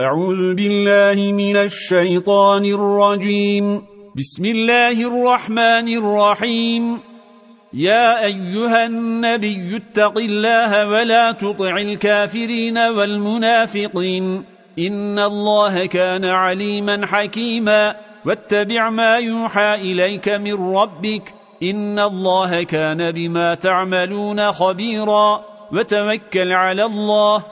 أعوذ بالله من الشيطان الرجيم. بسم الله الرحمن الرحيم. يا أيها النبي اتق الله ولا تطع الكافرين والمنافقين. إن الله كان عليما حكيما. واتبع ما يوحى إليك من ربك. إن الله كان بما تعملون خبيرا. وتوكل على الله.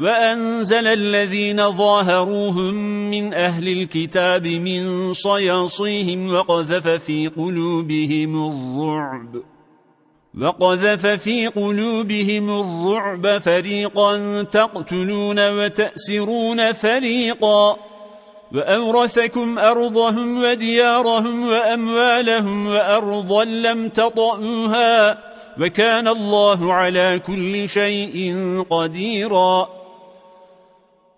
وأنزل الذين ظاهروهم من أهل الكتاب من صياصيهم وقذف في قلوبهم الرعب. وقذف في قلوبهم الرعب فريقا تقتلون وتأسرون فريقا. وأورثكم أرضهم وديارهم وأموالهم وأرضا لم تطئوها. وكان الله على كل شيء قديراً.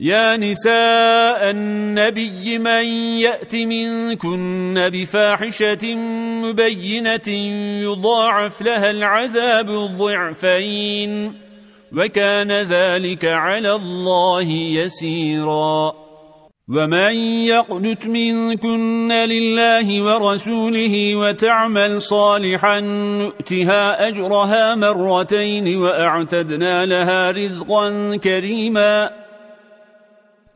يا نساء النبي من يأت منكن بفاحشة مبينة يضاعف لها العذاب الضعفين وكان ذلك على الله يسيرا ومن يقنت منكن لله ورسوله وتعمل صالحا نؤتها أجرها مرتين وأعتدنا لها رزقا كريما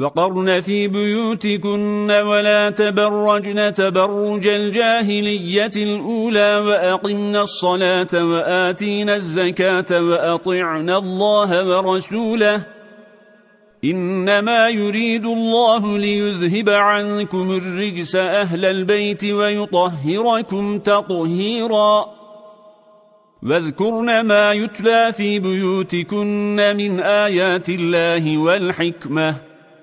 وقرن في بيوتكن ولا تبرجن تبرج الجاهلية الأولى وأقمنا الصلاة وآتينا الزكاة وأطعنا الله ورسوله. إنما يريد الله ليذهب عنكم الرجس أهل البيت ويطهركم تطهيرا. واذكرن ما يتلى في بيوتكن من آيات الله والحكمة.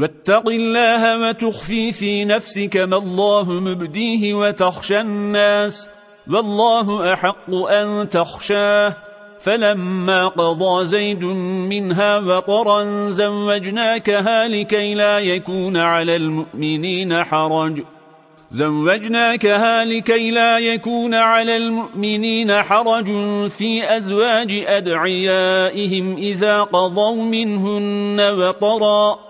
واتق الله وتخفي في نفسك ما الله مبديه وتخشى الناس والله أحق أن تخشاه فلما قضى زيد منها وطرا زوجناكها لكي لا يكون على المؤمنين حرج زوجناكها لكي لا يكون على المؤمنين حرج في أزواج أدعيائهم إذا قضوا منهن وطرا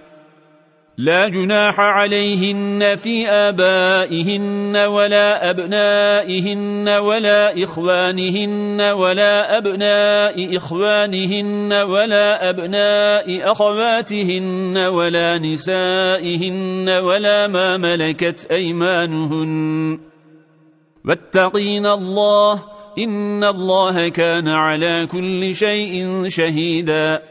لا جناح عليهن في آبائهن ولا أبنائهن ولا إخوانهن ولا أبناء إخوانهن ولا أبناء أخواتهن ولا نسائهن ولا ما ملكت أيمانهن. واتقين الله إن الله كان على كل شيء شهيداً.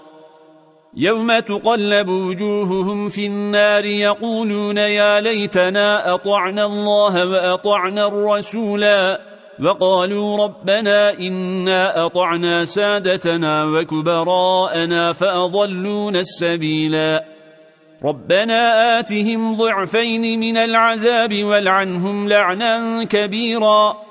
يوم تقلب وجوههم في النار يقولون يا ليتنا أطعنا الله وأطعنا الرسولا وقالوا ربنا إنا أطعنا سادتنا وكبراءنا فأضلون السبيلا ربنا آتهم ضعفين من العذاب والعنهم لعنا كبيراً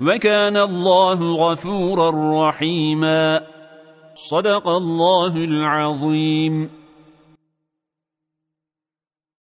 وكان الله غفورا رحيما. صدق الله العظيم.